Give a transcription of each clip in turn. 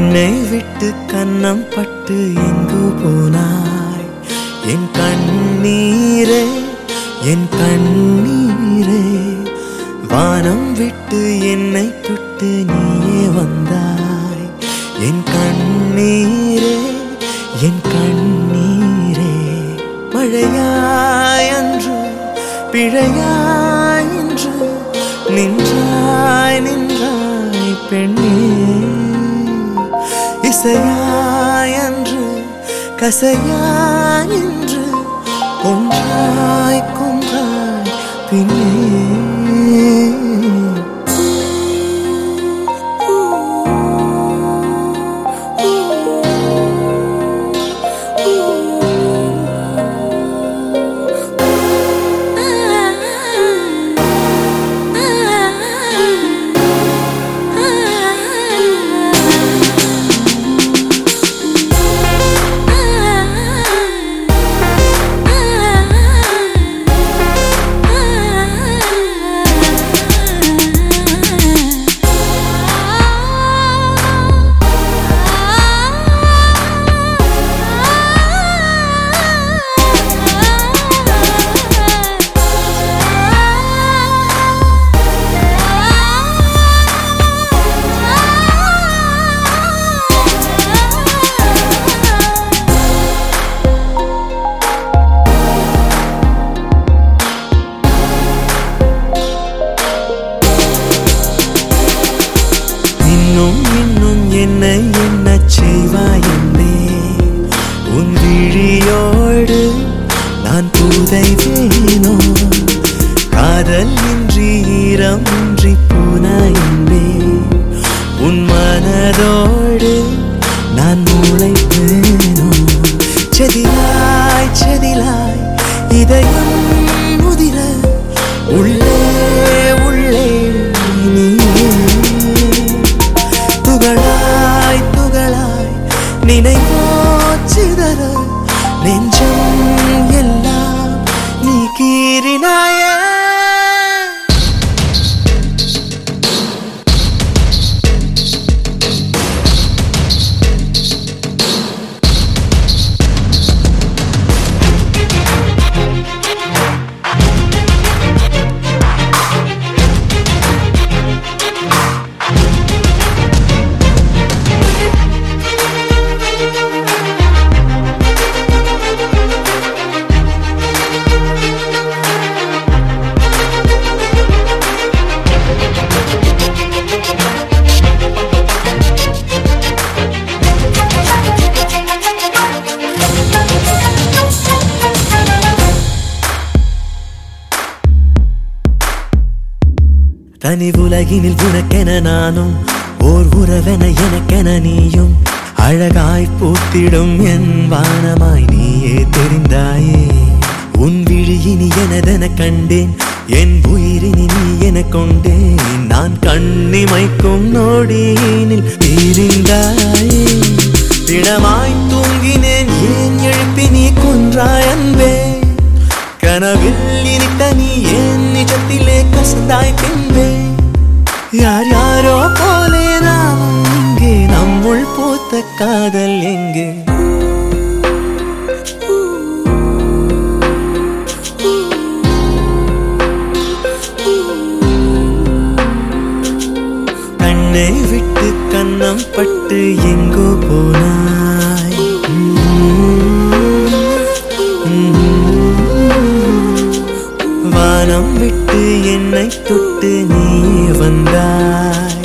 என்னை விட்டு கண்ணம் பட்டு எங்கு போனாய்? என் கண்ணீரே என் கண்ணீரே வானம் விட்டு என்னை விட்டு நீயே வந்தாய். என் கண்ணீரே என் கண்ணீரே மழையாய் அன்று பிழையாய் என்று நின்றாய் நின்றாய் பெண்ணே. இசையாய் அன்று கசையாய் என்று கொன்றாய் கொன்றாய் பின்னே இன்னும் இன்னும் என்னை என்ன செய்வாய் என்பே உன் விழியோடு நான் புதைவேனோ காதல் இன்றி ஈரம் இன்றி போனாய் என்பே உன் மனதோடு நான் மூளை முளைப்பேனோ செதிலாய் செதிலாய் இதயம் துகளாய் துகளாய் நினைவோ நெஞ்சம் எல்லாம் நீ கீறினாய். தனி உலகினில் உனக்கென நானும் ஓர் உறவென எனக்கென நீயும். அழகாய் பூத்திடும் என் வானமாய் நீயே தெரிந்தாயே. உன் விழியினி எனதென கண்டேன் என் உயிரினி நீ என கொண்டேன். நான் கண்ணிமைக்கும் நோடியினில் பிரிந்தாயே திடமாய் தூங்கினேன் ஏன் எழுப்பி நீ கொன்றாய் அன்பே? கனவில் இனித்த நீ ஏன் நிஜத்திலே கசந்தாய் பின்பே? யார் யாரோ போலே நாம் இங்கே நம்முள் பூத்த காதல் எங்கே? கண்ணை விட்டு கண்ணம் பட்டு எங்கோ போனா வானம் விட்டு என்னை தொட்டு நீ வந்தாய்.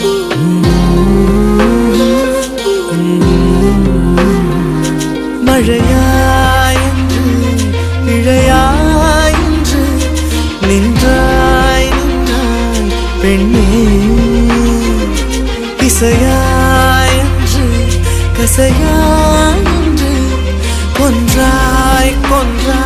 மழையாய் என்று நின்றாய் நின்றாய் பெண்ணே. இசையாய் என்று கொன்றாய் கொன்றாய்